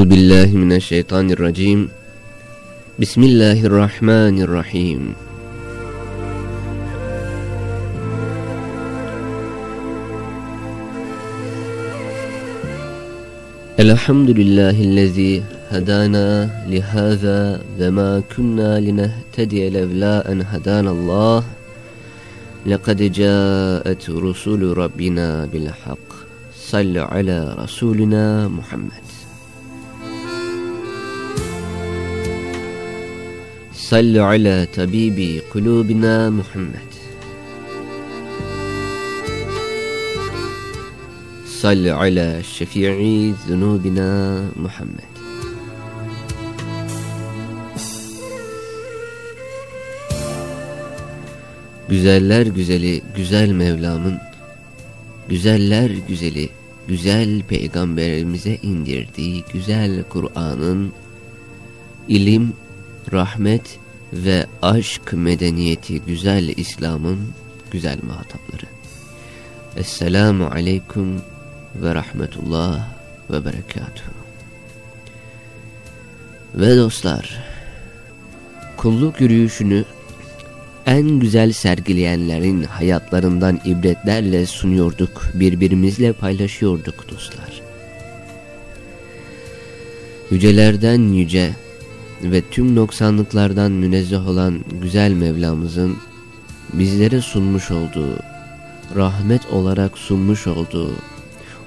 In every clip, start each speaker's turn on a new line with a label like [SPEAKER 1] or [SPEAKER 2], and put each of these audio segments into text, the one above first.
[SPEAKER 1] أعوذ بالله من الشيطان الرجيم. بسم الله الرحمن الرحيم. الحمد لله الذي هدانا لهذا وما كنا لنهتدي لولا أن هدانا الله. لقد جاءت رسول ربنا بالحق. صل على رسولنا محمد. Salli ala tabibi kulubina Muhammed. Salli ala şefi'i zunubina Muhammed. Güzeller güzeli güzel Mevlam'ın, güzeller güzeli güzel peygamberimize indirdiği güzel Kur'an'ın ilim, rahmet ve aşk medeniyeti güzel İslam'ın güzel muhatapları. Esselamu aleyküm ve rahmetullah ve berekatuhu. Ve dostlar, kulluk yürüyüşünü en güzel sergileyenlerin hayatlarından ibretlerle sunuyorduk, birbirimizle paylaşıyorduk dostlar. Yücelerden yüce ve tüm noksanlıklardan münezzeh olan güzel Mevlamızın bizlere sunmuş olduğu, rahmet olarak sunmuş olduğu,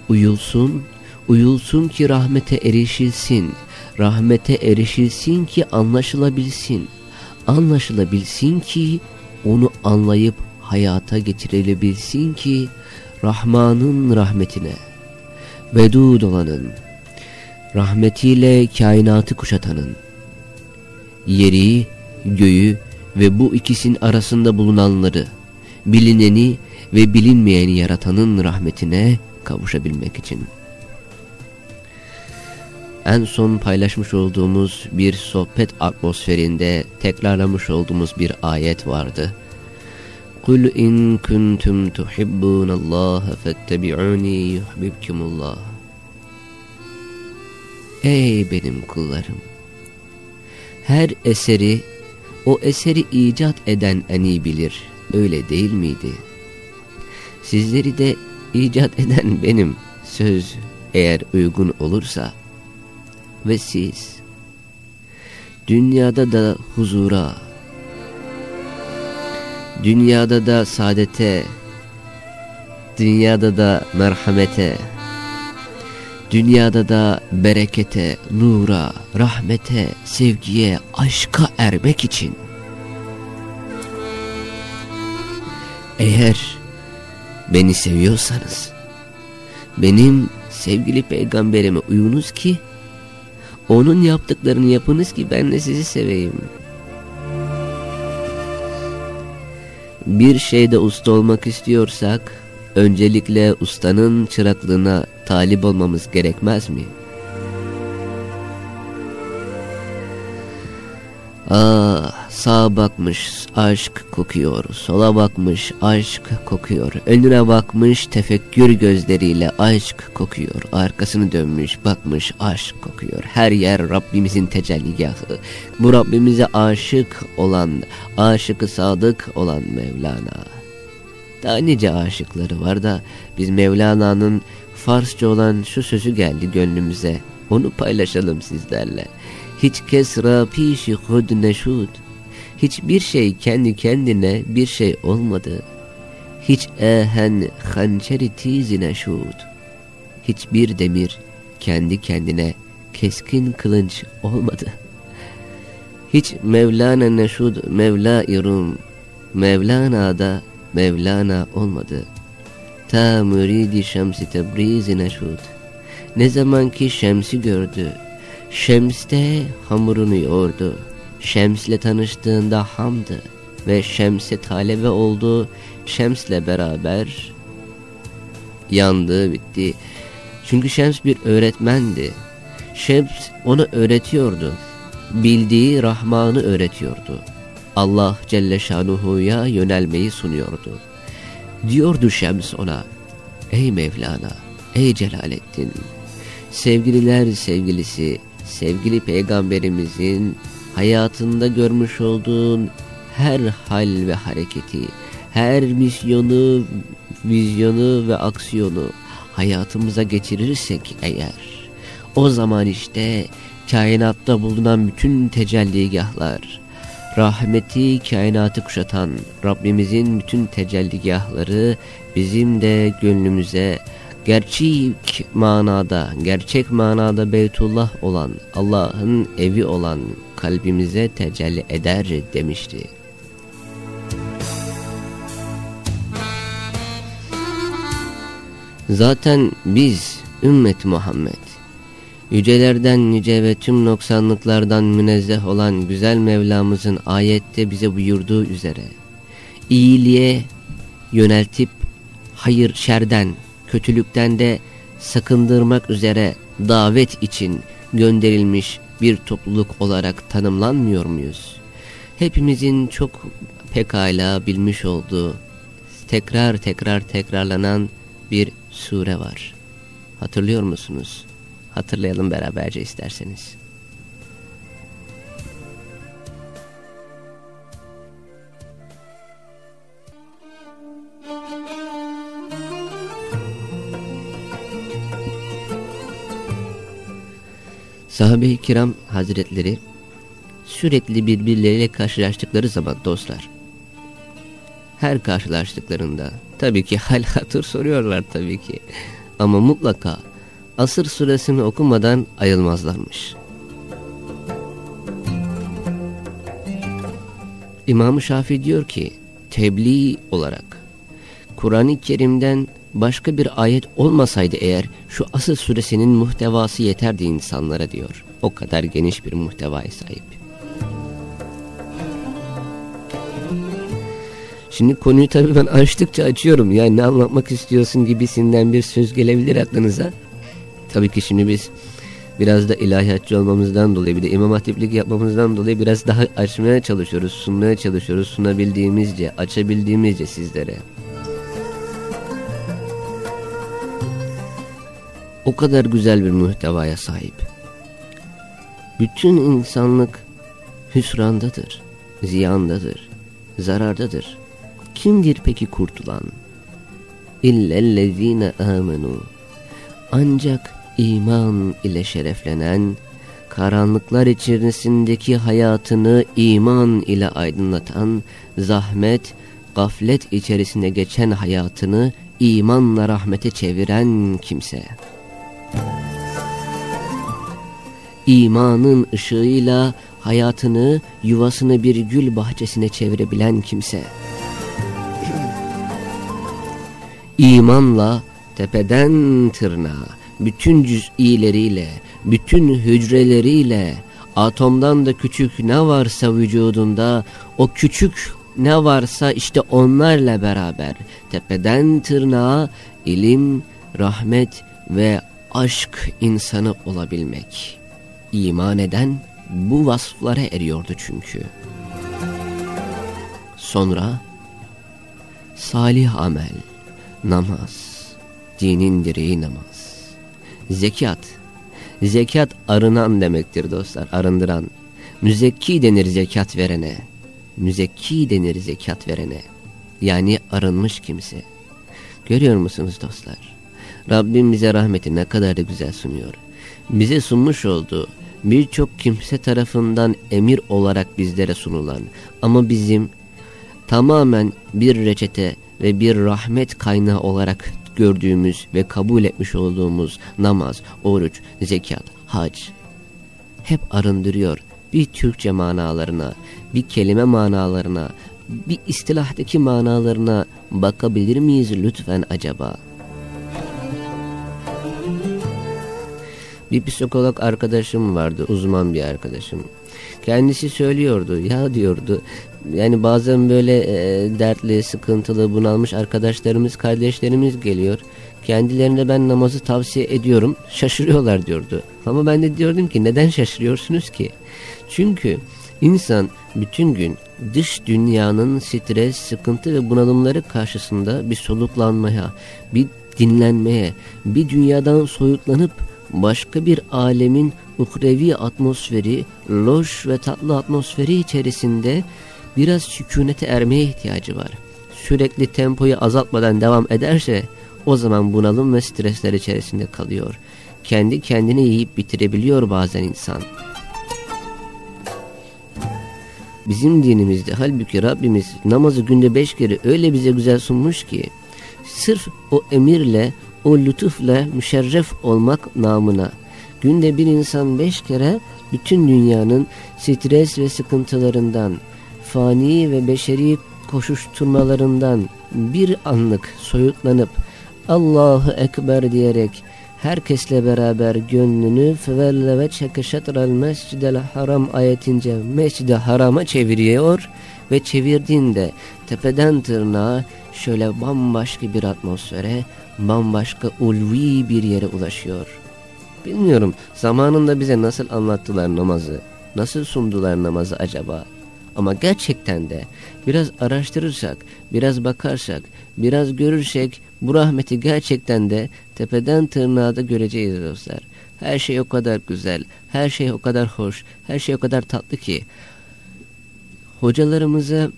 [SPEAKER 1] uyulsun, uyulsun ki rahmete erişilsin, rahmete erişilsin ki anlaşılabilsin, anlaşılabilsin ki onu anlayıp hayata geçirilebilsin ki Rahman'ın rahmetine, vedud olanın, rahmetiyle kainatı kuşatanın, yeri, göğü ve bu ikisinin arasında bulunanları, bilineni ve bilinmeyeni yaratanın rahmetine kavuşabilmek için. En son paylaşmış olduğumuz bir sohbet atmosferinde tekrarlamış olduğumuz bir ayet vardı. Kul in kuntum tuhibbunallaha fettabi'uni yuhibbukumullah. Ey benim kullarım! Her eseri, o eseri icat eden en bilir. Öyle değil miydi? Sizleri de icat eden benim. Söz eğer uygun olursa ve siz dünyada da huzura, dünyada da saadete, dünyada da merhamete, dünyada da berekete, nura, rahmete, sevgiye, aşka ermek için eğer beni seviyorsanız benim sevgili peygamberime uyunuz ki onun yaptıklarını yapınız ki ben de sizi seveyim. Bir şeyde usta olmak istiyorsak öncelikle ustanın çıraklığına talip olmamız gerekmez mi? Ah sağa bakmış aşk kokuyor, sola bakmış aşk kokuyor, önüne bakmış tefekkür gözleriyle aşk kokuyor, arkasını dönmüş bakmış aşk kokuyor. Her yer Rabbimizin tecelligahı, bu Rabbimize aşık olan, aşıkı sadık olan Mevlana. Daha nice aşıkları var da biz Mevlana'nın Farsça olan şu sözü geldi gönlümüze, onu paylaşalım sizlerle. Hiç kesra pişi hud neşud. Hiçbir şey kendi kendine bir şey olmadı. Hiç ehen hançeri tizi neşud. Hiçbir demir kendi kendine keskin kılınç olmadı. Hiç Mevlana neşud Mevla irum. Mevlana'da Mevlana olmadı. Ta müridi şemsi tebrizi neşud. Ne zaman ki şemsi gördü, Şems de hamurunu yoğurdu. Şems'le tanıştığında hamdı ve Şems'e talebe oldu. Şems'le beraber yandı, bitti. Çünkü Şems bir öğretmendi. Şems onu öğretiyordu. Bildiği Rahman'ı öğretiyordu. Allah Celle Şanuhu'ya yönelmeyi sunuyordu. Diyordu Şems ona, Ey Mevlana, ey Celalettin, sevgililer sevgilisi, sevgili peygamberimizin hayatında görmüş olduğun her hal ve hareketi, her misyonu, vizyonu ve aksiyonu hayatımıza geçirirsek eğer, o zaman işte kainatta bulunan bütün tecelligahlar, rahmeti kainatı kuşatan Rabbimizin bütün tecelligahları bizim de gönlümüze gerçek manada, gerçek manada Beytullah olan, Allah'ın evi olan kalbimize tecelli eder demişti. Zaten biz ümmet Muhammed yücelerden yüce ve tüm noksanlıklardan münezzeh olan güzel Mevlamızın ayette bize buyurduğu üzere iyiliğe yöneltip hayır şerden, kötülükten de sakındırmak üzere davet için gönderilmiş bir topluluk olarak tanımlanmıyor muyuz? Hepimizin çok pekala bilmiş olduğu, tekrar tekrar tekrarlanan bir sure var. Hatırlıyor musunuz? Hatırlayalım beraberce isterseniz. Sahabe-i kiram hazretleri sürekli birbirleriyle karşılaştıkları zaman dostlar. Her karşılaştıklarında tabii ki hal hatır soruyorlar tabii ki. Ama mutlaka Asır suresini okumadan ayılmazlarmış. İmam-ı Şafii diyor ki tebliğ olarak Kur'an-ı Kerim'den başka bir ayet olmasaydı eğer şu Asır suresinin muhtevası yeterdi insanlara diyor. O kadar geniş bir muhtevaya sahip. Şimdi konuyu tabii ben açtıkça açıyorum. Yani ne anlatmak istiyorsun gibisinden bir söz gelebilir aklınıza. Tabii ki şimdi biz biraz da ilahiyatçı olmamızdan dolayı bir de imam hatiplik yapmamızdan dolayı biraz daha açmaya çalışıyoruz, sunmaya çalışıyoruz, sunabildiğimizce, açabildiğimizce sizlere. O kadar güzel bir muhtevaya sahip. Bütün insanlık hüsrandadır, ziyandadır, zarardadır. Kimdir peki kurtulan? İllellezine amenu. Ancak iman ile şereflenen, karanlıklar içerisindeki hayatını iman ile aydınlatan, zahmet, gaflet içerisinde geçen hayatını imanla rahmete çeviren kimse. İmanın ışığıyla hayatını, yuvasını bir gül bahçesine çevirebilen kimse. İmanla tepeden tırnağa, bütün cüz'ileriyle, bütün hücreleriyle, atomdan da küçük ne varsa vücudunda, o küçük ne varsa işte onlarla beraber tepeden tırnağa ilim, rahmet ve aşk insanı olabilmek. İman eden bu vasıflara eriyordu çünkü. Sonra salih amel, namaz, dinin direği namaz. Zekat. Zekat arınan demektir dostlar. Arındıran. Müzekki denir zekat verene. Müzekki denir zekat verene. Yani arınmış kimse. Görüyor musunuz dostlar? Rabbim bize rahmeti ne kadar da güzel sunuyor. Bize sunmuş olduğu birçok kimse tarafından emir olarak bizlere sunulan ama bizim tamamen bir reçete ve bir rahmet kaynağı olarak gördüğümüz ve kabul etmiş olduğumuz namaz, oruç, zekat, hac hep arındırıyor. Bir Türkçe manalarına, bir kelime manalarına, bir istilahdaki manalarına bakabilir miyiz lütfen acaba? Bir psikolog arkadaşım vardı, uzman bir arkadaşım. Kendisi söylüyordu, ya diyordu, yani bazen böyle e, dertli, sıkıntılı, bunalmış arkadaşlarımız, kardeşlerimiz geliyor. Kendilerine ben namazı tavsiye ediyorum. Şaşırıyorlar diyordu. Ama ben de diyordum ki neden şaşırıyorsunuz ki? Çünkü insan bütün gün dış dünyanın stres, sıkıntı ve bunalımları karşısında bir soluklanmaya, bir dinlenmeye, bir dünyadan soyutlanıp başka bir alemin uhrevi atmosferi, loş ve tatlı atmosferi içerisinde biraz sükunete ermeye ihtiyacı var. Sürekli tempoyu azaltmadan devam ederse o zaman bunalım ve stresler içerisinde kalıyor. Kendi kendini yiyip bitirebiliyor bazen insan. Bizim dinimizde halbuki Rabbimiz namazı günde beş kere öyle bize güzel sunmuş ki sırf o emirle, o lütufla müşerref olmak namına günde bir insan beş kere bütün dünyanın stres ve sıkıntılarından, fani ve beşeri koşuşturmalarından bir anlık soyutlanıp Allahu Ekber diyerek herkesle beraber gönlünü fevelle ve çekişetral mescidel haram ayetince mescide harama çeviriyor ve çevirdiğinde tepeden tırnağa şöyle bambaşka bir atmosfere, bambaşka ulvi bir yere ulaşıyor. Bilmiyorum zamanında bize nasıl anlattılar namazı, nasıl sundular namazı acaba? Ama gerçekten de biraz araştırırsak, biraz bakarsak, biraz görürsek bu rahmeti gerçekten de tepeden tırnağa da göreceğiz dostlar. Her şey o kadar güzel, her şey o kadar hoş, her şey o kadar tatlı ki. Hocalarımıza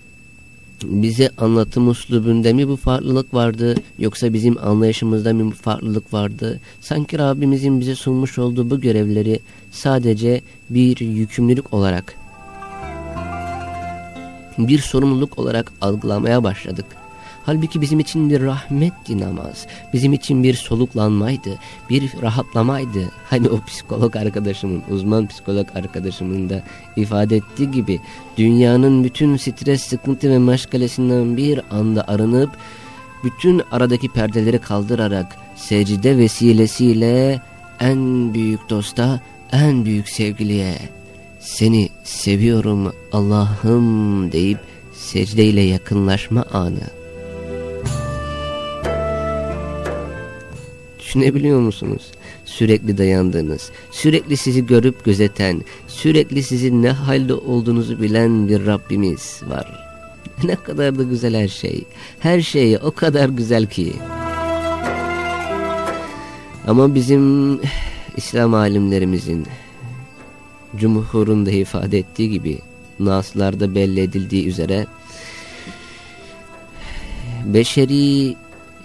[SPEAKER 1] bize anlatım uslubunda mi bu farklılık vardı yoksa bizim anlayışımızda mı bu farklılık vardı? Sanki Rabbimizin bize sunmuş olduğu bu görevleri sadece bir yükümlülük olarak bir sorumluluk olarak algılamaya başladık. Halbuki bizim için bir rahmetti namaz. Bizim için bir soluklanmaydı, bir rahatlamaydı. Hani o psikolog arkadaşımın, uzman psikolog arkadaşımın da ifade ettiği gibi dünyanın bütün stres, sıkıntı ve meşgalesinden bir anda arınıp bütün aradaki perdeleri kaldırarak secde vesilesiyle en büyük dosta, en büyük sevgiliye seni seviyorum Allah'ım deyip secdeyle yakınlaşma anı. Düşünebiliyor musunuz? Sürekli dayandığınız, sürekli sizi görüp gözeten, sürekli sizin ne halde olduğunuzu bilen bir Rabbimiz var. Ne kadar da güzel her şey. Her şey o kadar güzel ki. Ama bizim İslam alimlerimizin Cumhur'un da ifade ettiği gibi Naslarda belli edildiği üzere beşeri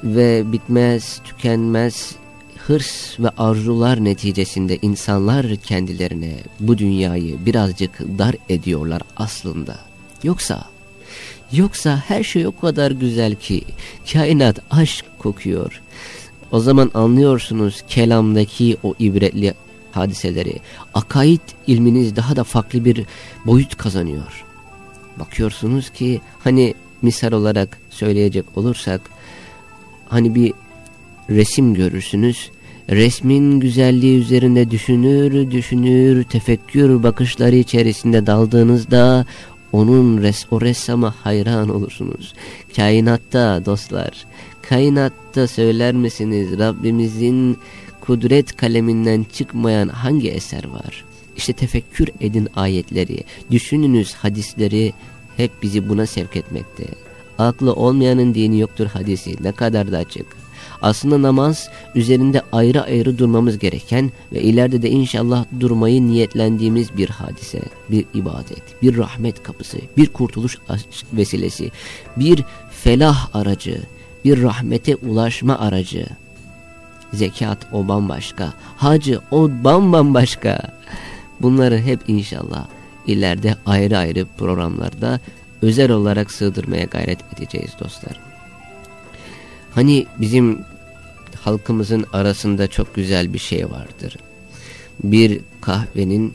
[SPEAKER 1] ve bitmez, tükenmez hırs ve arzular neticesinde insanlar kendilerine bu dünyayı birazcık dar ediyorlar aslında. Yoksa, yoksa her şey o kadar güzel ki kainat aşk kokuyor. O zaman anlıyorsunuz kelamdaki o ibretli hadiseleri. Akaid ilminiz daha da farklı bir boyut kazanıyor. Bakıyorsunuz ki hani misal olarak söyleyecek olursak hani bir resim görürsünüz. Resmin güzelliği üzerinde düşünür, düşünür, tefekkür bakışları içerisinde daldığınızda onun res o ressama hayran olursunuz. Kainatta dostlar, kainatta söyler misiniz Rabbimizin kudret kaleminden çıkmayan hangi eser var? İşte tefekkür edin ayetleri, düşününüz hadisleri hep bizi buna sevk etmekte. Aklı olmayanın dini yoktur hadisi ne kadar da açık. Aslında namaz üzerinde ayrı ayrı durmamız gereken ve ileride de inşallah durmayı niyetlendiğimiz bir hadise, bir ibadet, bir rahmet kapısı, bir kurtuluş vesilesi, bir felah aracı, bir rahmete ulaşma aracı. Zekat o bambaşka. Hacı o bambaşka. Bunları hep inşallah ileride ayrı ayrı programlarda özel olarak sığdırmaya gayret edeceğiz dostlar. Hani bizim halkımızın arasında çok güzel bir şey vardır. Bir kahvenin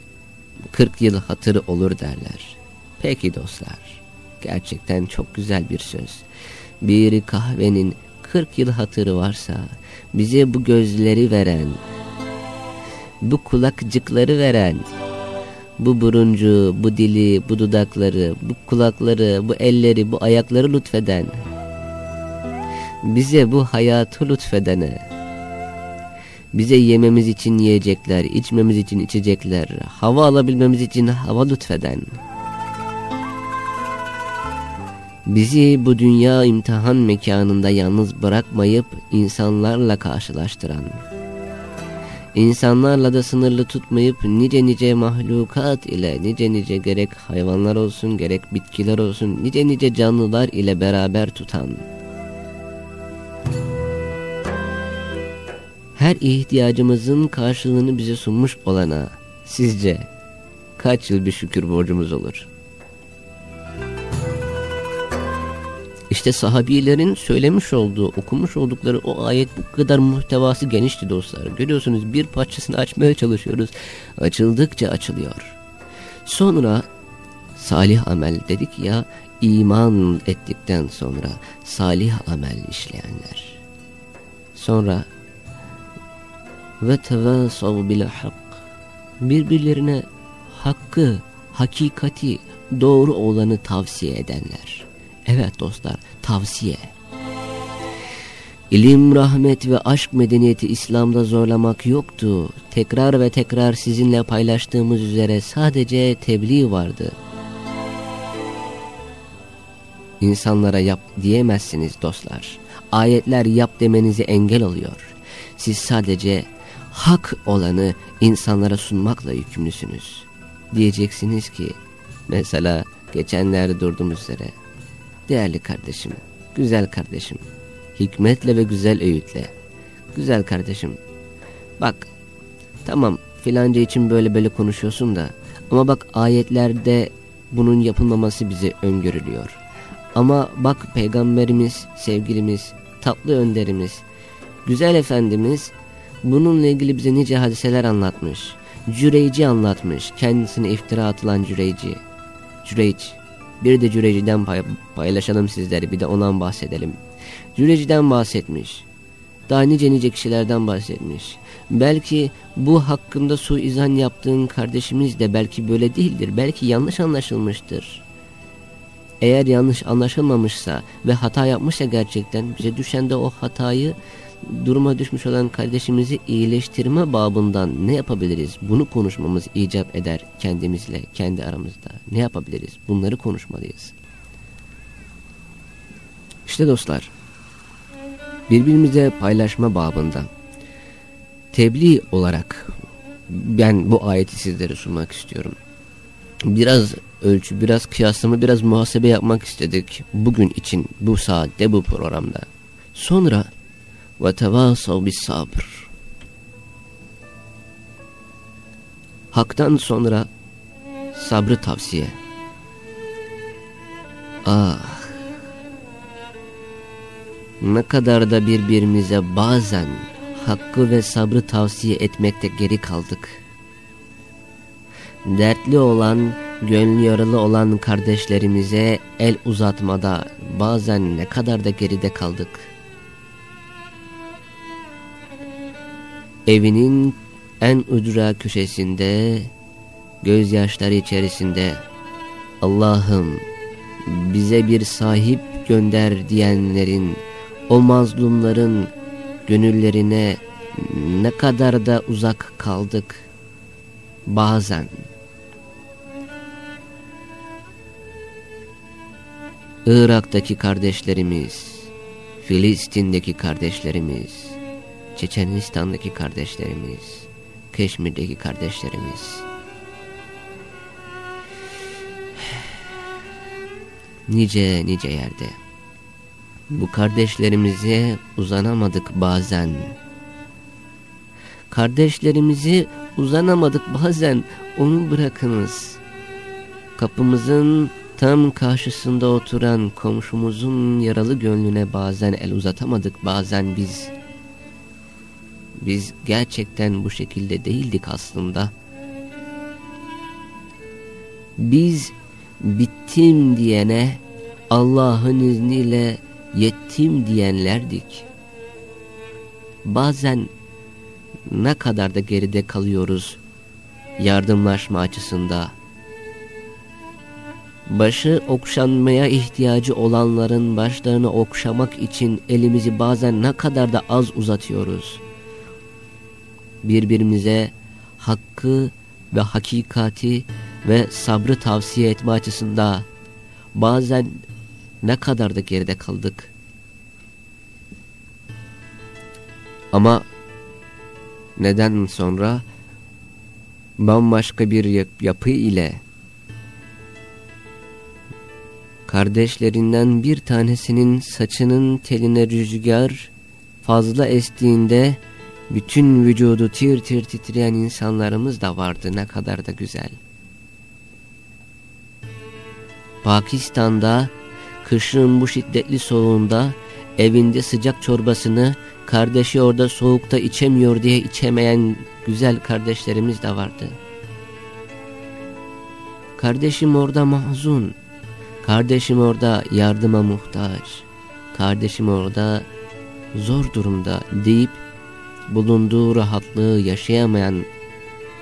[SPEAKER 1] 40 yıl hatırı olur derler. Peki dostlar, gerçekten çok güzel bir söz. Bir kahvenin 40 yıl hatırı varsa bize bu gözleri veren, bu kulakcıkları veren, bu buruncu, bu dili, bu dudakları, bu kulakları, bu elleri, bu ayakları lütfeden, bize bu hayatı lütfedene, bize yememiz için yiyecekler, içmemiz için içecekler, hava alabilmemiz için hava lütfeden, Bizi bu dünya imtihan mekanında yalnız bırakmayıp insanlarla karşılaştıran, İnsanlarla da sınırlı tutmayıp nice nice mahlukat ile nice nice gerek hayvanlar olsun gerek bitkiler olsun nice nice canlılar ile beraber tutan her ihtiyacımızın karşılığını bize sunmuş olana sizce kaç yıl bir şükür borcumuz olur? İşte sahabilerin söylemiş olduğu, okumuş oldukları o ayet bu kadar muhtevası genişti dostlar. Görüyorsunuz bir parçasını açmaya çalışıyoruz. Açıldıkça açılıyor. Sonra salih amel dedik ya iman ettikten sonra salih amel işleyenler. Sonra ve tevasav bil hak birbirlerine hakkı, hakikati, doğru olanı tavsiye edenler. Evet dostlar, tavsiye. İlim, rahmet ve aşk medeniyeti İslam'da zorlamak yoktu. Tekrar ve tekrar sizinle paylaştığımız üzere sadece tebliğ vardı. İnsanlara yap diyemezsiniz dostlar. Ayetler yap demenizi engel oluyor. Siz sadece hak olanı insanlara sunmakla yükümlüsünüz. Diyeceksiniz ki mesela geçenlerde durduğumuz üzere değerli kardeşim, güzel kardeşim, hikmetle ve güzel öğütle, güzel kardeşim bak tamam filanca için böyle böyle konuşuyorsun da ama bak ayetlerde bunun yapılmaması bize öngörülüyor. Ama bak peygamberimiz, sevgilimiz, tatlı önderimiz, güzel efendimiz bununla ilgili bize nice hadiseler anlatmış. Cüreyci anlatmış. Kendisine iftira atılan Cüreyci. Cüreyc. Bir de Cüreyci'den pay paylaşalım sizlere bir de ondan bahsedelim. Cüreyci'den bahsetmiş. Daha nice nice kişilerden bahsetmiş. Belki bu hakkında suizan yaptığın kardeşimiz de belki böyle değildir. Belki yanlış anlaşılmıştır. Eğer yanlış anlaşılmamışsa ve hata yapmışsa gerçekten bize düşen de o hatayı duruma düşmüş olan kardeşimizi iyileştirme babından ne yapabiliriz? Bunu konuşmamız icap eder kendimizle, kendi aramızda. Ne yapabiliriz? Bunları konuşmalıyız. İşte dostlar, birbirimize paylaşma babında tebliğ olarak ben bu ayeti sizlere sunmak istiyorum. Biraz ölçü, biraz kıyaslama, biraz muhasebe yapmak istedik bugün için bu saatte bu programda. Sonra ve tevasav bis sabr. Hak'tan sonra sabrı tavsiye. Ah! Ne kadar da birbirimize bazen hakkı ve sabrı tavsiye etmekte geri kaldık. Dertli olan, gönlü yaralı olan kardeşlerimize el uzatmada bazen ne kadar da geride kaldık.'' Evinin en ücra köşesinde, gözyaşları içerisinde Allah'ım bize bir sahip gönder diyenlerin, o mazlumların gönüllerine ne kadar da uzak kaldık bazen. Irak'taki kardeşlerimiz, Filistin'deki kardeşlerimiz, Çeçenistan'daki kardeşlerimiz, Keşmir'deki kardeşlerimiz. Nice nice yerde. Bu kardeşlerimize uzanamadık bazen. Kardeşlerimizi uzanamadık bazen onu bırakınız. Kapımızın tam karşısında oturan komşumuzun yaralı gönlüne bazen el uzatamadık bazen biz. Biz gerçekten bu şekilde değildik aslında. Biz bittim diyene Allah'ın izniyle yettim diyenlerdik. Bazen ne kadar da geride kalıyoruz yardımlaşma açısında. Başı okşanmaya ihtiyacı olanların başlarını okşamak için elimizi bazen ne kadar da az uzatıyoruz birbirimize hakkı ve hakikati ve sabrı tavsiye etme açısında bazen ne kadar da geride kaldık. Ama neden sonra bambaşka bir yapı ile kardeşlerinden bir tanesinin saçının teline rüzgar fazla estiğinde bütün vücudu tir tir titreyen insanlarımız da vardı ne kadar da güzel. Pakistan'da kışın bu şiddetli soğuğunda evinde sıcak çorbasını kardeşi orada soğukta içemiyor diye içemeyen güzel kardeşlerimiz de vardı. Kardeşim orada mahzun, kardeşim orada yardıma muhtaç, kardeşim orada zor durumda deyip bulunduğu rahatlığı yaşayamayan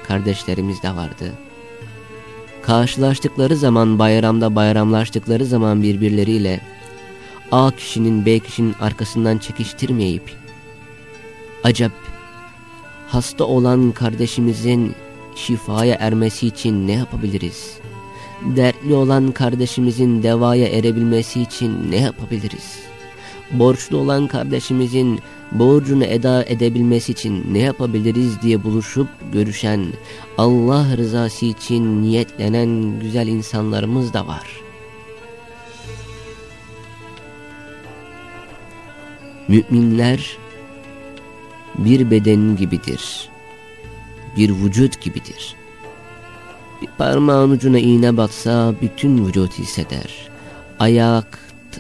[SPEAKER 1] kardeşlerimiz de vardı. Karşılaştıkları zaman bayramda bayramlaştıkları zaman birbirleriyle A kişinin B kişinin arkasından çekiştirmeyip acaba hasta olan kardeşimizin şifaya ermesi için ne yapabiliriz? Dertli olan kardeşimizin devaya erebilmesi için ne yapabiliriz? Borçlu olan kardeşimizin borcunu eda edebilmesi için ne yapabiliriz diye buluşup görüşen, Allah rızası için niyetlenen güzel insanlarımız da var. Müminler bir beden gibidir, bir vücut gibidir. Bir parmağın ucuna iğne batsa bütün vücut hisseder. Ayak,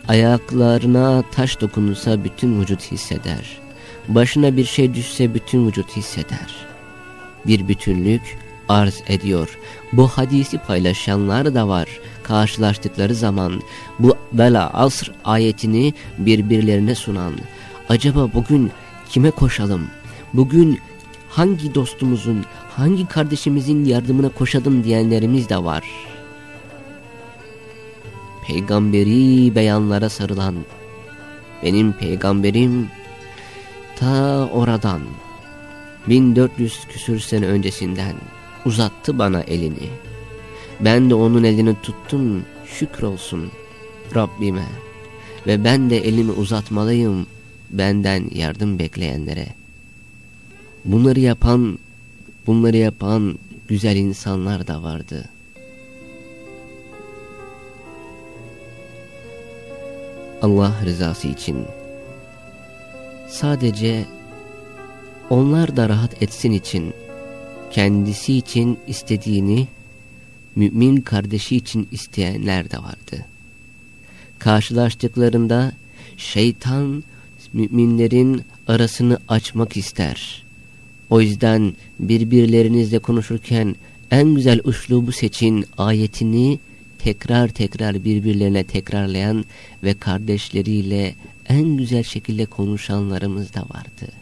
[SPEAKER 1] ayaklarına taş dokunursa bütün vücut hisseder. Başına bir şey düşse bütün vücut hisseder. Bir bütünlük arz ediyor. Bu hadisi paylaşanlar da var. Karşılaştıkları zaman bu bela asr ayetini birbirlerine sunan. Acaba bugün kime koşalım? Bugün hangi dostumuzun, hangi kardeşimizin yardımına koşalım diyenlerimiz de var. Peygamberi beyanlara sarılan, benim peygamberim ta oradan 1400 küsür sene öncesinden uzattı bana elini. Ben de onun elini tuttum şükrolsun Rabbime ve ben de elimi uzatmalıyım benden yardım bekleyenlere. Bunları yapan, bunları yapan güzel insanlar da vardı. Allah rızası için sadece onlar da rahat etsin için kendisi için istediğini mümin kardeşi için isteyenler de vardı. Karşılaştıklarında şeytan müminlerin arasını açmak ister. O yüzden birbirlerinizle konuşurken en güzel uslubu seçin ayetini tekrar tekrar birbirlerine tekrarlayan ve kardeşleriyle en güzel şekilde konuşanlarımız da vardı.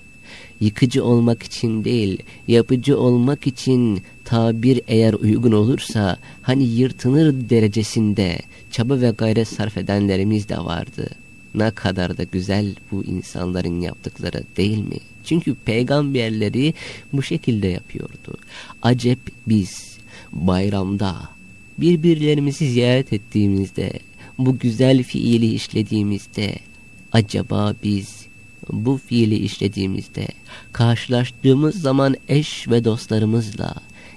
[SPEAKER 1] Yıkıcı olmak için değil, yapıcı olmak için tabir eğer uygun olursa hani yırtınır derecesinde çaba ve gayret sarf edenlerimiz de vardı. Ne kadar da güzel bu insanların yaptıkları değil mi? Çünkü peygamberleri bu şekilde yapıyordu. Acep biz bayramda birbirlerimizi ziyaret ettiğimizde, bu güzel fiili işlediğimizde, acaba biz bu fiili işlediğimizde, karşılaştığımız zaman eş ve dostlarımızla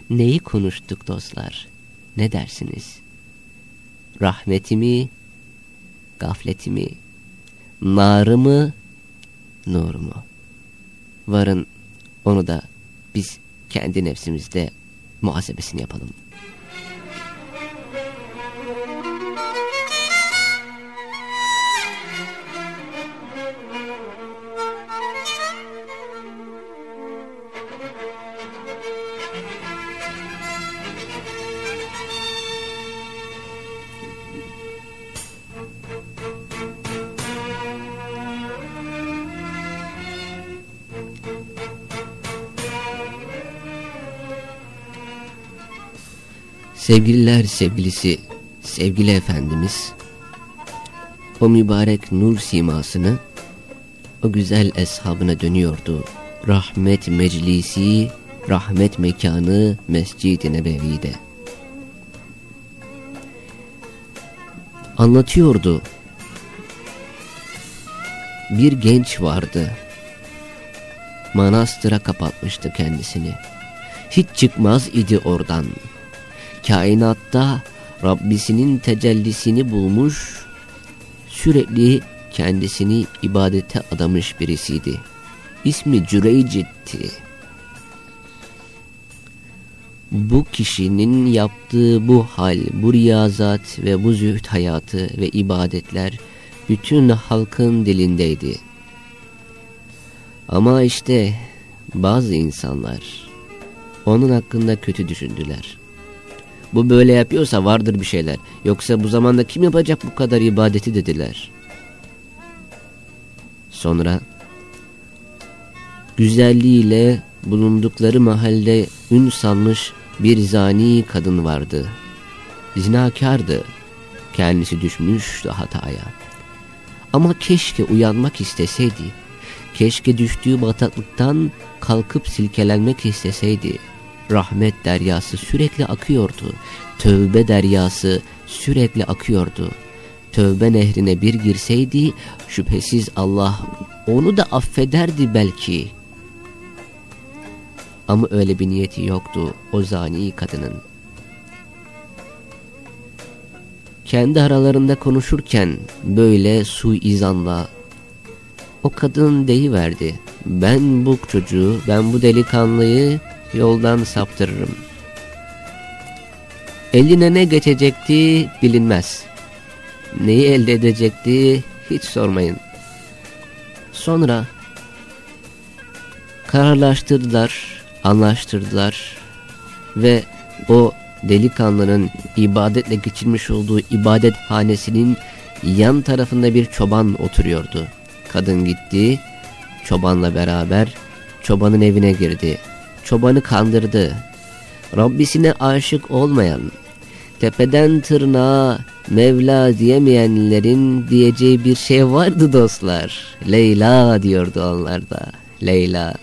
[SPEAKER 1] neyi konuştuk dostlar? Ne dersiniz? Rahmetimi, gafletimi, narımı, nurumu. Varın onu da biz kendi nefsimizde muhasebesini yapalım. Sevgililer sevgilisi, sevgili Efendimiz, o mübarek nur simasını o güzel eshabına dönüyordu. Rahmet meclisi, rahmet mekanı Mescid-i Nebevi'de. Anlatıyordu. Bir genç vardı. manastıra kapatmıştı kendisini. Hiç çıkmaz idi oradan. Kainatta Rabbisinin tecellisini bulmuş, sürekli kendisini ibadete adamış birisiydi. İsmi Cüreycit'ti. Bu kişinin yaptığı bu hal, bu riyazat ve bu zühd hayatı ve ibadetler bütün halkın dilindeydi. Ama işte bazı insanlar onun hakkında kötü düşündüler. Bu böyle yapıyorsa vardır bir şeyler. Yoksa bu zamanda kim yapacak bu kadar ibadeti dediler. Sonra güzelliğiyle bulundukları mahalle ün salmış bir zani kadın vardı. Zinakardı. Kendisi düşmüştü hataya. Ama keşke uyanmak isteseydi. Keşke düştüğü bataklıktan kalkıp silkelenmek isteseydi. Rahmet deryası sürekli akıyordu. Tövbe deryası sürekli akıyordu. Tövbe nehrine bir girseydi şüphesiz Allah onu da affederdi belki. Ama öyle bir niyeti yoktu o zani kadının. Kendi aralarında konuşurken böyle suizanla o kadın deyiverdi. Ben bu çocuğu, ben bu delikanlıyı yoldan saptırırım. Eline ne geçecekti bilinmez. Neyi elde edecekti hiç sormayın. Sonra kararlaştırdılar, anlaştırdılar ve o delikanlının ibadetle geçirmiş olduğu ibadet hanesinin yan tarafında bir çoban oturuyordu. Kadın gitti, çobanla beraber çobanın evine girdi. Çobanı kandırdı. Rabbisine aşık olmayan, tepeden tırnağa Mevla diyemeyenlerin diyeceği bir şey vardı dostlar. Leyla diyordu onlar da. Leyla.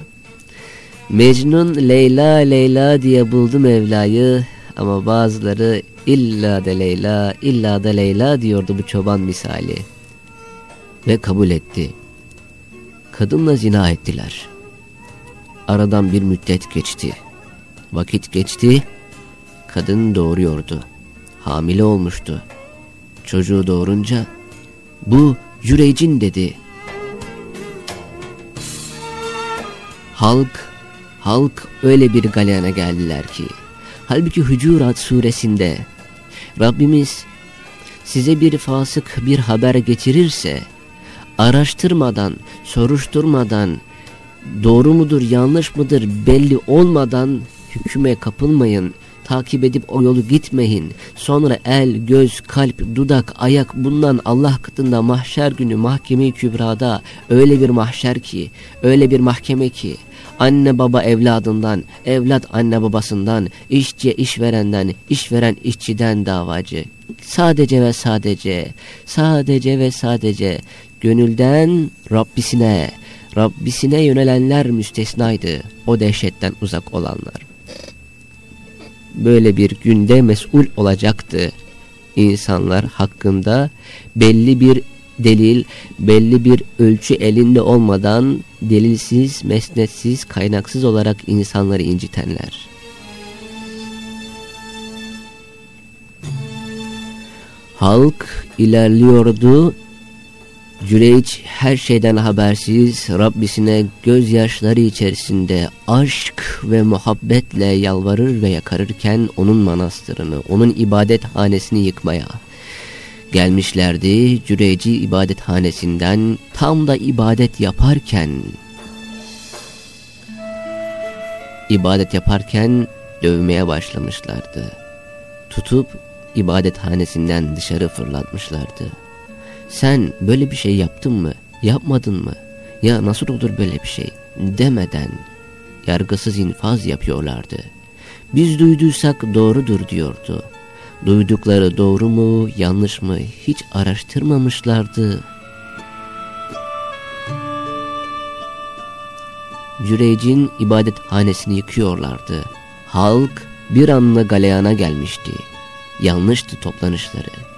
[SPEAKER 1] Mecnun Leyla Leyla diye buldu Mevla'yı ama bazıları illa de Leyla illa da Leyla diyordu bu çoban misali. Ve kabul etti. Kadınla zina ettiler. Aradan bir müddet geçti. Vakit geçti. Kadın doğuruyordu. Hamile olmuştu. Çocuğu doğurunca bu Cüreycin dedi. Halk, halk öyle bir galeyana geldiler ki. Halbuki Hücurat suresinde Rabbimiz size bir fasık bir haber getirirse araştırmadan, soruşturmadan, doğru mudur yanlış mıdır belli olmadan hüküme kapılmayın takip edip o yolu gitmeyin. Sonra el, göz, kalp, dudak, ayak bundan Allah katında mahşer günü mahkeme-i kübrada öyle bir mahşer ki, öyle bir mahkeme ki anne baba evladından, evlat anne babasından, işçi işverenden, işveren işçiden davacı. Sadece ve sadece, sadece ve sadece gönülden Rabbisine, Rabbisine yönelenler müstesnaydı o dehşetten uzak olanlar böyle bir günde mesul olacaktı. İnsanlar hakkında belli bir delil, belli bir ölçü elinde olmadan delilsiz, mesnetsiz, kaynaksız olarak insanları incitenler. Halk ilerliyordu Cüreyç her şeyden habersiz Rabbisine gözyaşları içerisinde aşk ve muhabbetle yalvarır ve yakarırken onun manastırını, onun ibadethanesini yıkmaya gelmişlerdi. Cüreyci ibadethanesinden tam da ibadet yaparken ibadet yaparken dövmeye başlamışlardı. Tutup ibadethanesinden dışarı fırlatmışlardı. Sen böyle bir şey yaptın mı, yapmadın mı? Ya nasıl olur böyle bir şey demeden yargısız infaz yapıyorlardı. Biz duyduysak doğrudur diyordu. Duydukları doğru mu, yanlış mı hiç araştırmamışlardı. Cüreyc'in ibadethanesini yıkıyorlardı. Halk bir anla galeyana gelmişti. Yanlıştı toplanışları.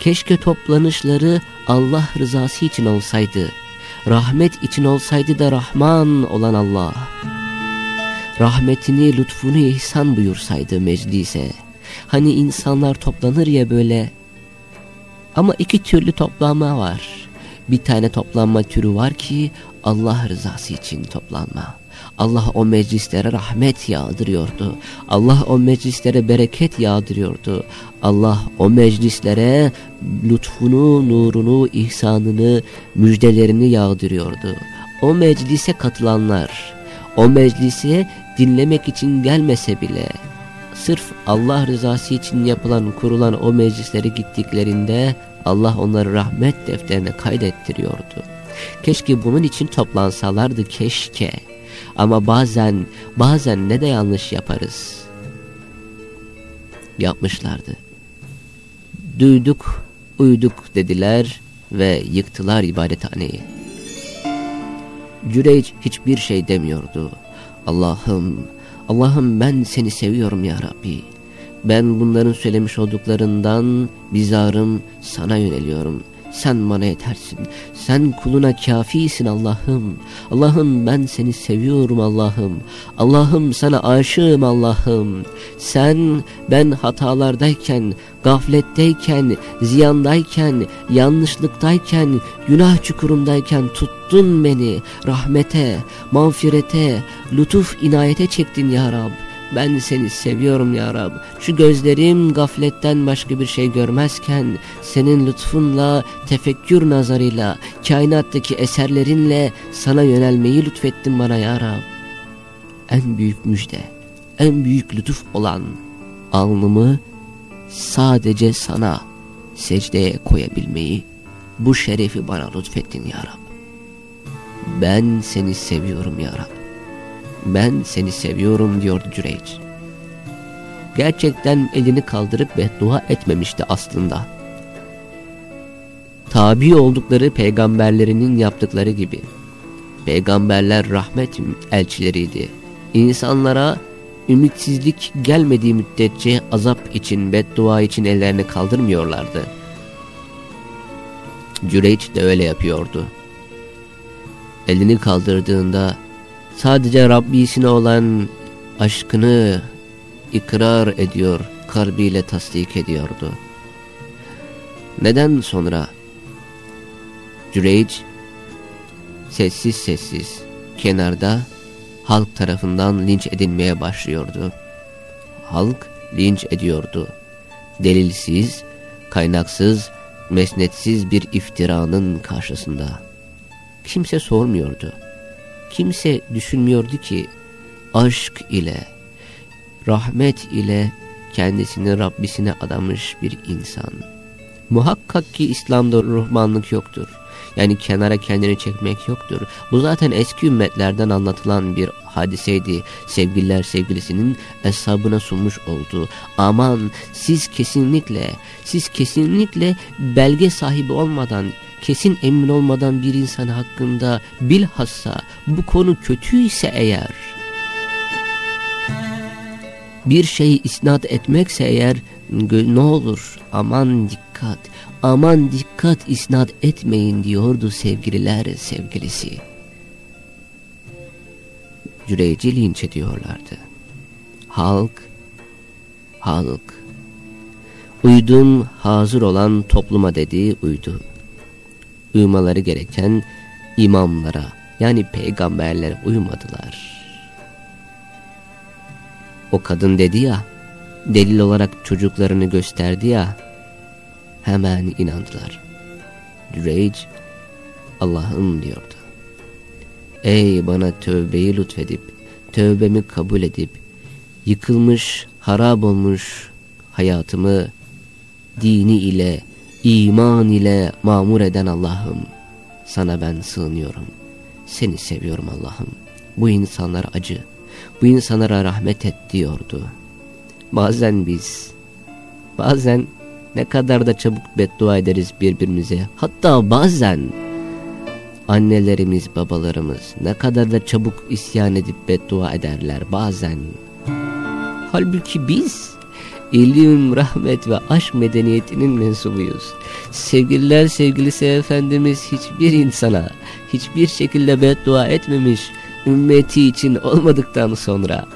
[SPEAKER 1] Keşke toplanışları Allah rızası için olsaydı. rahmet için olsaydı da Rahman olan Allah, rahmetini, lütfunu ihsan buyursaydı meclise, hani insanlar toplanır ya böyle, ama iki türlü toplanma var. Bir tane toplanma türü var ki Allah rızası için toplanma. Allah o meclislere rahmet yağdırıyordu. Allah o meclislere bereket yağdırıyordu. Allah o meclislere lütfunu, nurunu, ihsanını, müjdelerini yağdırıyordu. O meclise katılanlar, o meclise dinlemek için gelmese bile, sırf Allah rızası için yapılan, kurulan o meclislere gittiklerinde Allah onları rahmet defterine kaydettiriyordu. Keşke bunun için toplansalardı keşke. Ama bazen, bazen ne de yanlış yaparız. Yapmışlardı. Duyduk, uyduk dediler ve yıktılar ibadethaneyi. Cüreyc hiçbir şey demiyordu. Allah'ım, Allah'ım ben seni seviyorum ya Rabbi. Ben bunların söylemiş olduklarından bizarım sana yöneliyorum. Sen bana yetersin. Sen kuluna kafisin Allah'ım. Allah'ım ben seni seviyorum Allah'ım. Allah'ım sana aşığım Allah'ım. Sen ben hatalardayken, gafletteyken, ziyandayken, yanlışlıktayken, günah çukurumdayken tuttun beni. Rahmete, mağfirete, lütuf inayete çektin ya Rab. Ben seni seviyorum ya Rab. Şu gözlerim gafletten başka bir şey görmezken senin lütfunla, tefekkür nazarıyla, kainattaki eserlerinle sana yönelmeyi lütfettin bana ya Rab. En büyük müjde, en büyük lütuf olan alnımı sadece sana secdeye koyabilmeyi, bu şerefi bana lütfettin ya Rab. Ben seni seviyorum ya Rab ben seni seviyorum diyordu Cüreyc. Gerçekten elini kaldırıp beddua etmemişti aslında. Tabi oldukları peygamberlerinin yaptıkları gibi. Peygamberler rahmet elçileriydi. İnsanlara ümitsizlik gelmediği müddetçe azap için, beddua için ellerini kaldırmıyorlardı. Cüreyç de öyle yapıyordu. Elini kaldırdığında sadece Rabbisine olan aşkını ikrar ediyor, kalbiyle tasdik ediyordu. Neden sonra Cüreyc sessiz sessiz kenarda halk tarafından linç edilmeye başlıyordu. Halk linç ediyordu. Delilsiz, kaynaksız, mesnetsiz bir iftiranın karşısında. Kimse sormuyordu. Kimse düşünmüyordu ki aşk ile, rahmet ile kendisini Rabbisine adamış bir insan. Muhakkak ki İslam'da ruhmanlık yoktur. Yani kenara kendini çekmek yoktur. Bu zaten eski ümmetlerden anlatılan bir hadiseydi. Sevgililer sevgilisinin hesabına sunmuş olduğu. Aman siz kesinlikle, siz kesinlikle belge sahibi olmadan kesin emin olmadan bir insan hakkında bilhassa bu konu kötüyse eğer bir şeyi isnat etmekse eğer ne olur aman dikkat aman dikkat isnat etmeyin diyordu sevgililer sevgilisi. Cüreyci linç ediyorlardı. Halk, halk. Uydum hazır olan topluma dedi uydu uymaları gereken imamlara yani peygamberlere uymadılar. O kadın dedi ya, delil olarak çocuklarını gösterdi ya, hemen inandılar. Rage, Allah'ım diyordu. Ey bana tövbeyi lütfedip, tövbemi kabul edip, yıkılmış, harap olmuş hayatımı dini ile, iman ile mamur eden Allah'ım, sana ben sığınıyorum. Seni seviyorum Allah'ım. Bu insanlar acı, bu insanlara rahmet et diyordu. Bazen biz, bazen ne kadar da çabuk beddua ederiz birbirimize. Hatta bazen annelerimiz, babalarımız ne kadar da çabuk isyan edip beddua ederler bazen. Halbuki biz ilim, rahmet ve aşk medeniyetinin mensubuyuz. Sevgililer sevgilisi Efendimiz hiçbir insana, hiçbir şekilde beddua etmemiş ümmeti için olmadıktan sonra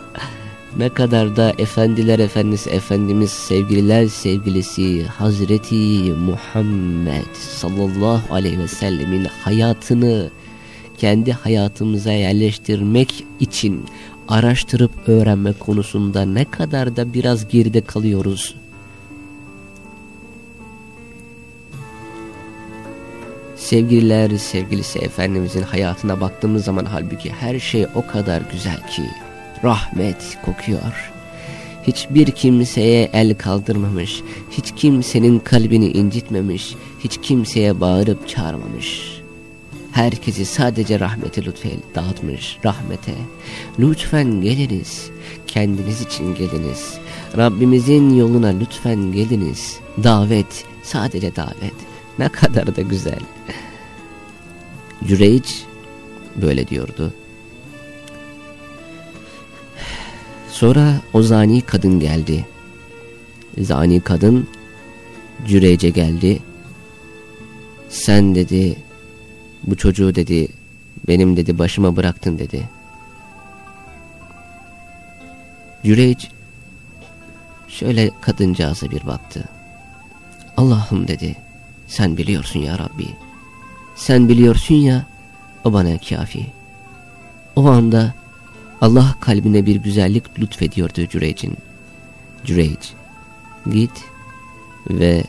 [SPEAKER 1] ne kadar da efendiler efendisi efendimiz sevgililer sevgilisi Hazreti Muhammed sallallahu aleyhi ve sellemin hayatını kendi hayatımıza yerleştirmek için araştırıp öğrenme konusunda ne kadar da biraz geride kalıyoruz. Sevgililer sevgilisi Efendimizin hayatına baktığımız zaman halbuki her şey o kadar güzel ki rahmet kokuyor. Hiçbir kimseye el kaldırmamış, hiç kimsenin kalbini incitmemiş, hiç kimseye bağırıp çağırmamış. Herkesi sadece rahmete lütfe dağıtmış, rahmete. Lütfen geliniz, kendiniz için geliniz. Rabbimizin yoluna lütfen geliniz. Davet, sadece davet. Ne kadar da güzel. Cüreyç böyle diyordu. Sonra o zani kadın geldi. Zani kadın Cüreyce geldi. Sen dedi bu çocuğu dedi benim dedi başıma bıraktın dedi. Cüreyc şöyle kadıncağıza bir baktı. Allah'ım dedi sen biliyorsun ya Rabbi. Sen biliyorsun ya o bana kafi. O anda Allah kalbine bir güzellik lütfediyordu Cüreyc'in. Cüreyc git ve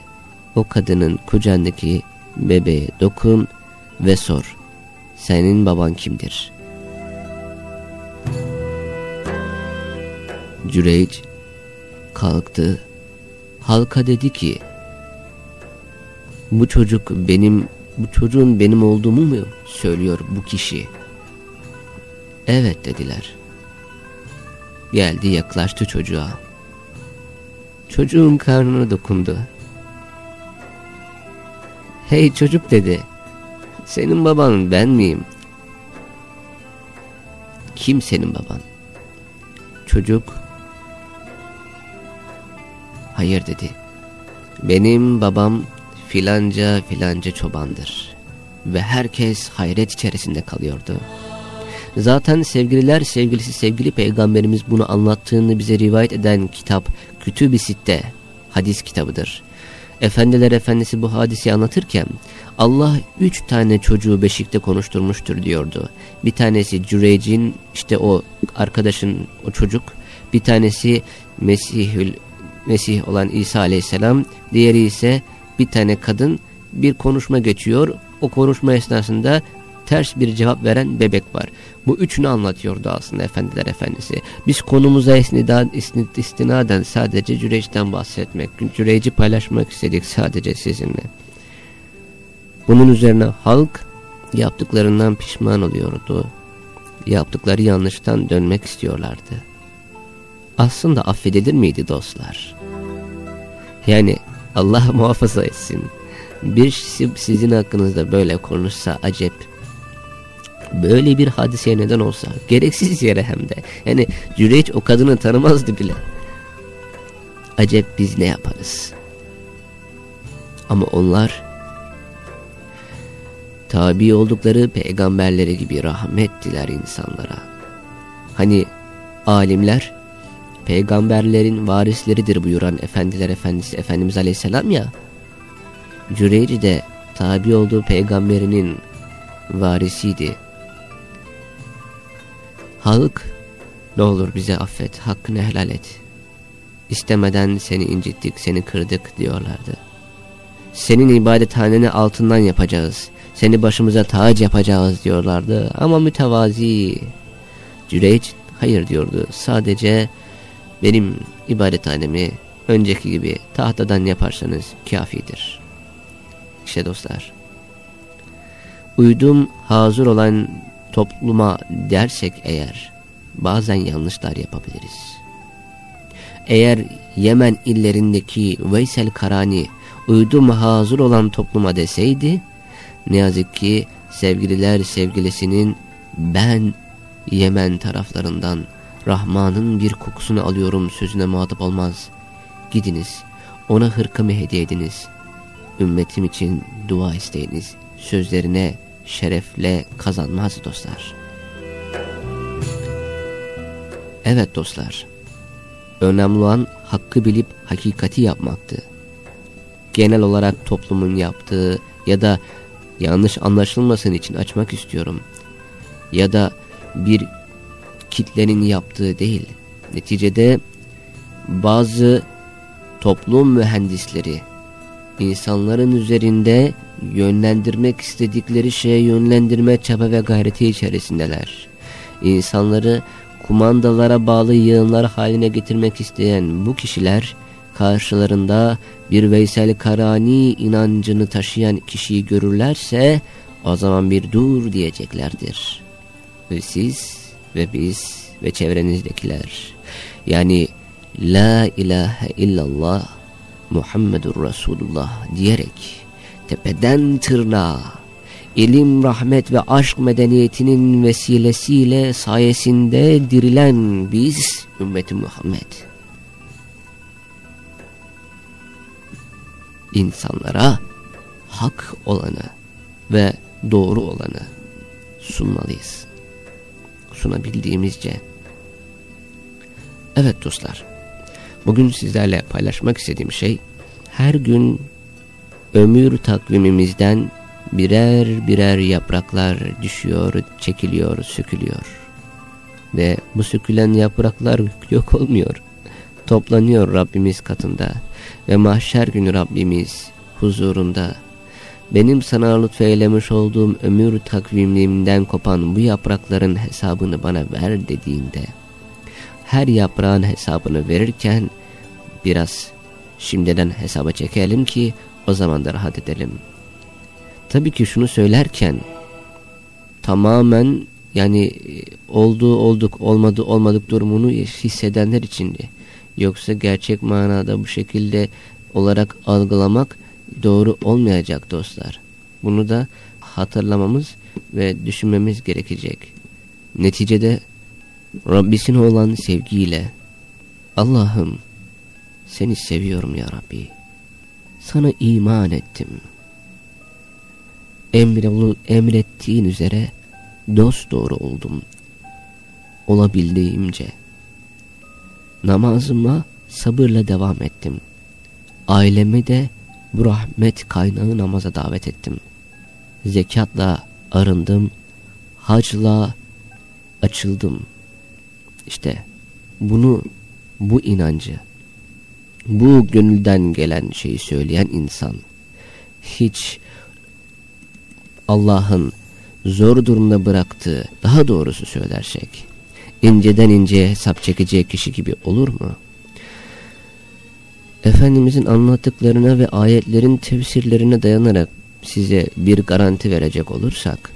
[SPEAKER 1] o kadının kucağındaki bebeğe dokun ve sor. Senin baban kimdir? Cüreyc kalktı. Halka dedi ki bu çocuk benim bu çocuğun benim olduğumu mu söylüyor bu kişi? Evet dediler. Geldi yaklaştı çocuğa. Çocuğun karnına dokundu. Hey çocuk dedi. Senin baban ben miyim? Kim senin baban? Çocuk hayır dedi. Benim babam filanca filanca çobandır. Ve herkes hayret içerisinde kalıyordu. Zaten sevgililer sevgilisi sevgili peygamberimiz bunu anlattığını bize rivayet eden kitap Kütüb-i Sitte hadis kitabıdır. Efendiler Efendisi bu hadisi anlatırken Allah üç tane çocuğu beşikte konuşturmuştur diyordu. Bir tanesi Cüreyc'in işte o arkadaşın o çocuk. Bir tanesi Mesihül Mesih olan İsa aleyhisselam. Diğeri ise bir tane kadın bir konuşma geçiyor. O konuşma esnasında ters bir cevap veren bebek var. Bu üçünü anlatıyordu aslında Efendiler Efendisi. Biz konumuza isnidan, istinaden sadece Cüreyç'ten bahsetmek, Cüreyç'i paylaşmak istedik sadece sizinle. Bunun üzerine halk yaptıklarından pişman oluyordu. Yaptıkları yanlıştan dönmek istiyorlardı. Aslında affedilir miydi dostlar? Yani Allah muhafaza etsin. Bir sizin hakkınızda böyle konuşsa acep böyle bir hadiseye neden olsa gereksiz yere hem de. Yani Cüreyç o kadını tanımazdı bile. Acep biz ne yaparız? Ama onlar tabi oldukları peygamberleri gibi rahmettiler insanlara. Hani alimler peygamberlerin varisleridir buyuran efendiler efendisi Efendimiz Aleyhisselam ya. Cüreyci de tabi olduğu peygamberinin varisiydi Halk ne olur bize affet hakkını helal et. İstemeden seni incittik seni kırdık diyorlardı. Senin ibadethaneni altından yapacağız. Seni başımıza tac yapacağız diyorlardı ama mütevazi. Cüreyç hayır diyordu. Sadece benim ibadethanemi önceki gibi tahtadan yaparsanız kafidir. İşte dostlar. Uydum hazır olan topluma dersek eğer bazen yanlışlar yapabiliriz. Eğer Yemen illerindeki Veysel Karani uydum hazır olan topluma deseydi ne yazık ki sevgililer sevgilisinin ben Yemen taraflarından Rahman'ın bir kokusunu alıyorum sözüne muhatap olmaz. Gidiniz ona hırkamı hediye ediniz. Ümmetim için dua isteyiniz. Sözlerine şerefle kazanmaz dostlar. Evet dostlar, önemli olan hakkı bilip hakikati yapmaktı. Genel olarak toplumun yaptığı ya da yanlış anlaşılmasın için açmak istiyorum. Ya da bir kitlenin yaptığı değil. Neticede bazı toplum mühendisleri insanların üzerinde yönlendirmek istedikleri şeye yönlendirme çaba ve gayreti içerisindeler. İnsanları kumandalara bağlı yığınlar haline getirmek isteyen bu kişiler karşılarında bir Veysel Karani inancını taşıyan kişiyi görürlerse o zaman bir dur diyeceklerdir. Ve siz ve biz ve çevrenizdekiler yani La ilahe illallah Muhammedur Resulullah diyerek tepeden tırnağa ilim, rahmet ve aşk medeniyetinin vesilesiyle sayesinde dirilen biz ümmeti Muhammed. insanlara hak olanı ve doğru olanı sunmalıyız. Sunabildiğimizce. Evet dostlar, bugün sizlerle paylaşmak istediğim şey her gün ömür takvimimizden birer birer yapraklar düşüyor, çekiliyor, sökülüyor. Ve bu sökülen yapraklar yok olmuyor. Toplanıyor Rabbimiz katında ve mahşer günü Rabbimiz huzurunda benim sana lütfeylemiş olduğum ömür takvimliğimden kopan bu yaprakların hesabını bana ver dediğinde her yaprağın hesabını verirken biraz şimdiden hesaba çekelim ki o zaman da rahat edelim. Tabii ki şunu söylerken tamamen yani olduğu olduk olmadı olmadık durumunu hissedenler içindi. Yoksa gerçek manada bu şekilde olarak algılamak doğru olmayacak dostlar. Bunu da hatırlamamız ve düşünmemiz gerekecek. Neticede Rabbisine olan sevgiyle Allah'ım seni seviyorum ya Rabbi. Sana iman ettim. Emre, emrettiğin üzere dost doğru oldum. Olabildiğimce namazıma sabırla devam ettim. Ailemi de bu rahmet kaynağı namaza davet ettim. Zekatla arındım, hacla açıldım. İşte bunu, bu inancı, bu gönülden gelen şeyi söyleyen insan, hiç Allah'ın zor durumda bıraktığı, daha doğrusu söylersek, inceden inceye hesap çekecek kişi gibi olur mu? Efendimizin anlattıklarına ve ayetlerin tefsirlerine dayanarak size bir garanti verecek olursak,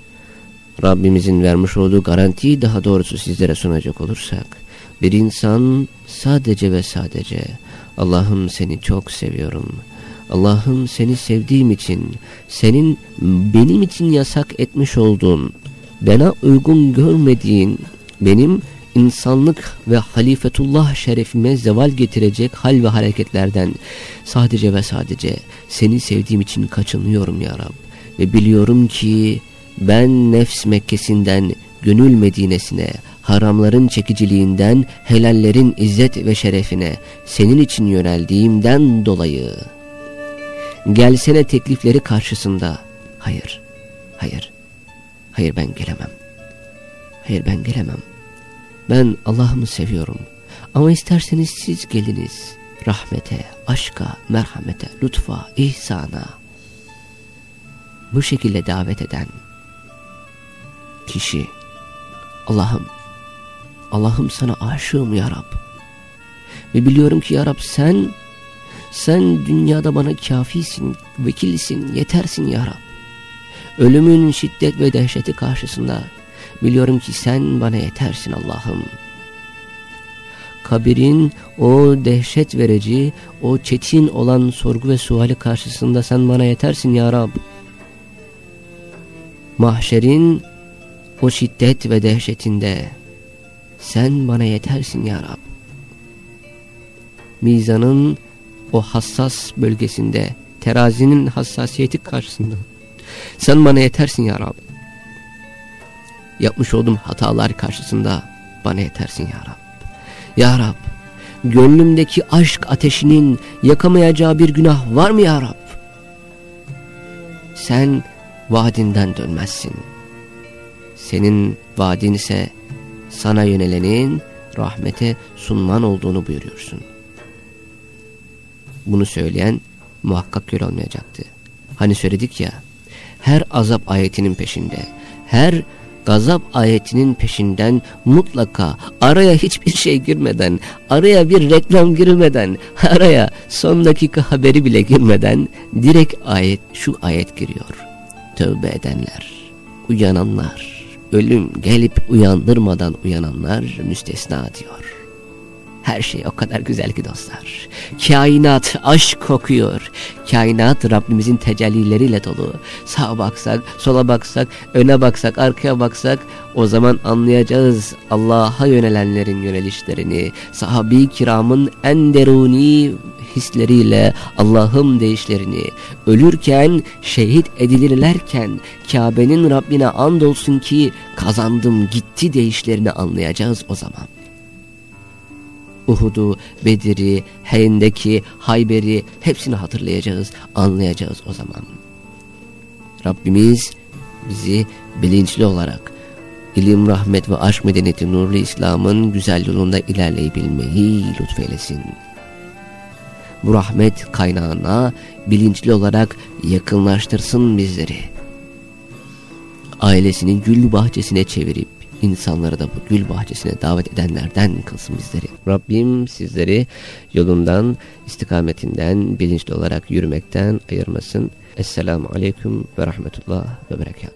[SPEAKER 1] Rabbimizin vermiş olduğu garantiyi daha doğrusu sizlere sunacak olursak, bir insan sadece ve sadece Allah'ım seni çok seviyorum, Allah'ım seni sevdiğim için, senin benim için yasak etmiş olduğun, bana uygun görmediğin, benim insanlık ve halifetullah şerefime zeval getirecek hal ve hareketlerden sadece ve sadece seni sevdiğim için kaçınıyorum ya Rab. Ve biliyorum ki ben nefs Mekke'sinden gönül Medine'sine, haramların çekiciliğinden helallerin izzet ve şerefine senin için yöneldiğimden dolayı gelsene teklifleri karşısında hayır, hayır, hayır ben gelemem, hayır ben gelemem. Ben Allah'ımı seviyorum. Ama isterseniz siz geliniz. Rahmete, aşka, merhamete, lütfa, ihsana. Bu şekilde davet eden kişi Allah'ım, Allah'ım sana aşığım ya Rab. Ve biliyorum ki ya Rab sen, sen dünyada bana kafisin, vekilsin, yetersin ya Rab. Ölümün şiddet ve dehşeti karşısında Biliyorum ki sen bana yetersin Allah'ım. Kabirin o dehşet verici, o çetin olan sorgu ve suali karşısında sen bana yetersin ya Rab. Mahşerin o şiddet ve dehşetinde sen bana yetersin ya Rab. Mizanın o hassas bölgesinde, terazinin hassasiyeti karşısında sen bana yetersin ya Rab. yapmış olduğum hatalar karşısında bana yetersin ya Rab. Ya Rab, gönlümdeki aşk ateşinin yakamayacağı bir günah var mı ya Rab? Sen vaadinden dönmezsin. Senin vaadin ise sana yönelenin rahmete sunman olduğunu buyuruyorsun. Bunu söyleyen muhakkak kör olmayacaktı. Hani söyledik ya, her azap ayetinin peşinde, her gazap ayetinin peşinden mutlaka araya hiçbir şey girmeden, araya bir reklam girmeden, araya son dakika haberi bile girmeden direkt ayet şu ayet giriyor. Tövbe edenler, uyananlar, ölüm gelip uyandırmadan uyananlar müstesna diyor. Her şey o kadar güzel ki dostlar. Kainat aşk kokuyor. Kainat Rabbimizin tecellileriyle dolu. Sağa baksak, sola baksak, öne baksak, arkaya baksak o zaman anlayacağız Allah'a yönelenlerin yönelişlerini. Sahabi kiramın en deruni hisleriyle Allah'ım deyişlerini, ölürken, şehit edilirlerken Kabe'nin Rabbine andolsun ki kazandım gitti deyişlerini anlayacağız o zaman. Uhud'u, Bedir'i, Hendek'i, Hayber'i hepsini hatırlayacağız, anlayacağız o zaman. Rabbimiz bizi bilinçli olarak ilim, rahmet ve aşk medeniyeti nurlu İslam'ın güzel yolunda ilerleyebilmeyi lütfeylesin. Bu rahmet kaynağına bilinçli olarak yakınlaştırsın bizleri. Ailesinin gül bahçesine çevirip insanları da bu gül bahçesine davet edenlerden kılsın bizleri. Rabbim sizleri yolundan, istikametinden, bilinçli olarak yürümekten ayırmasın. Esselamu Aleyküm ve Rahmetullah ve Berekat.